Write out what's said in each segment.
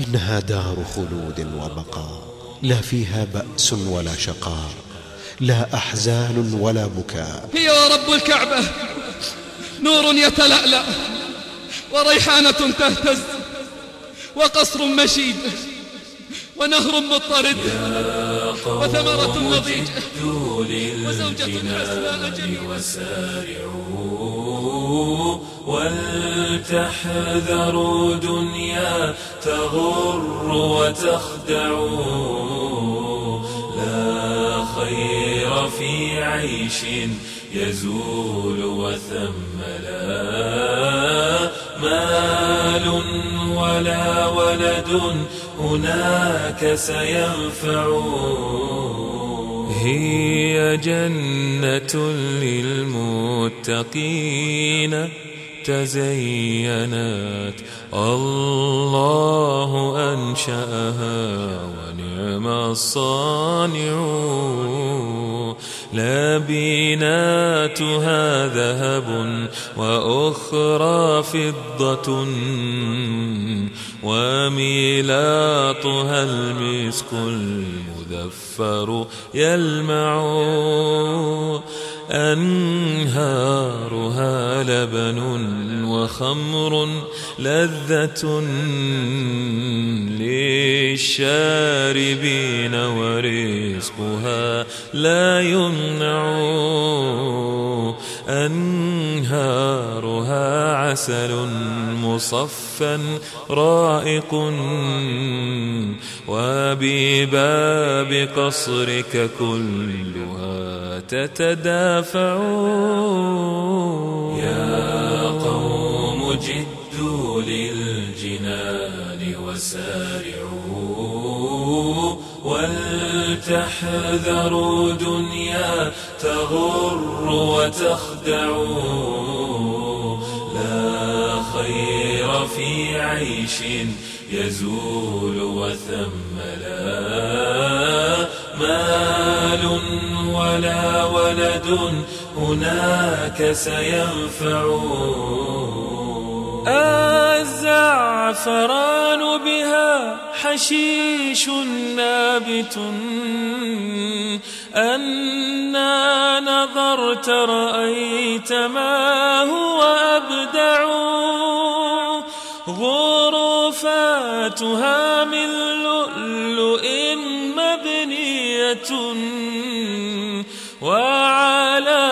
إنها دار خلود وبقاء لا فيها بأس ولا شقاء لا أحزان ولا بكاء. هي ورب الكعبة نور يتلألأ وريحانة تهتز وقصر مشيد ونهر مضطرد. وثمرة نضيج وزوجة حسناء جميلة وسارعوا ولتحذروا دنيا تغر وتخدع لا خير في عيش يزول وثم لا مال ولا ولد هناك سينفع. هي جنة للمتقين. تزينت. الله أنشأها ونعم الصانع. لبيناتها ذهب وأخرى فضة وميلاطها المسك المذفر يلمع. أنهارها لبن وخمر لذة للشاربين ورزقها لا يمنع أنهارها عسل مصفى رائق وبباب قصرك كلها تتدافع. يا قوم جدوا للجنان وسارعوا ولتحذروا دنيا تغر وتخدع. لا خير في عيش يزول وثم لا مال ولا ولد هناك سينفع. الزعفران بها حشيش نابت. أنا نظرت رأيت ما هو أبدع. غرفاتها من لؤلؤ مبنية وعلى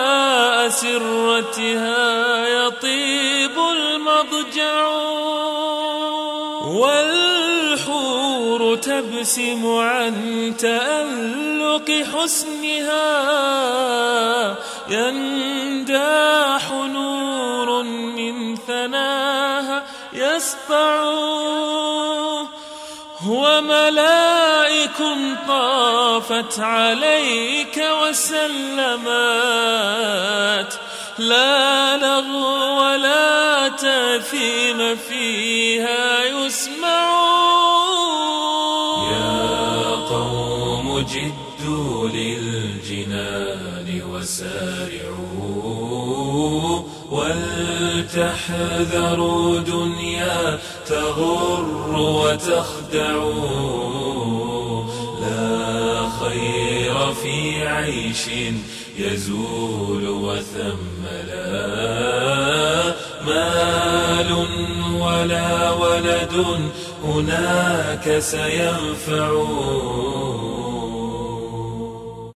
أسرتها يطيب المضجع تبسم عن تألق حسنها. ينداح نور من ثناها يسطع. وملائك طافت عليك وسلمت. لا لغو ولا تأثيم فيها يسمع. جدوا للجنان وسارعوا ولتحذروا دنيا تغر وتخدع لا خير في عيش يزول وثم لا مال ولا ولد هناك سينفع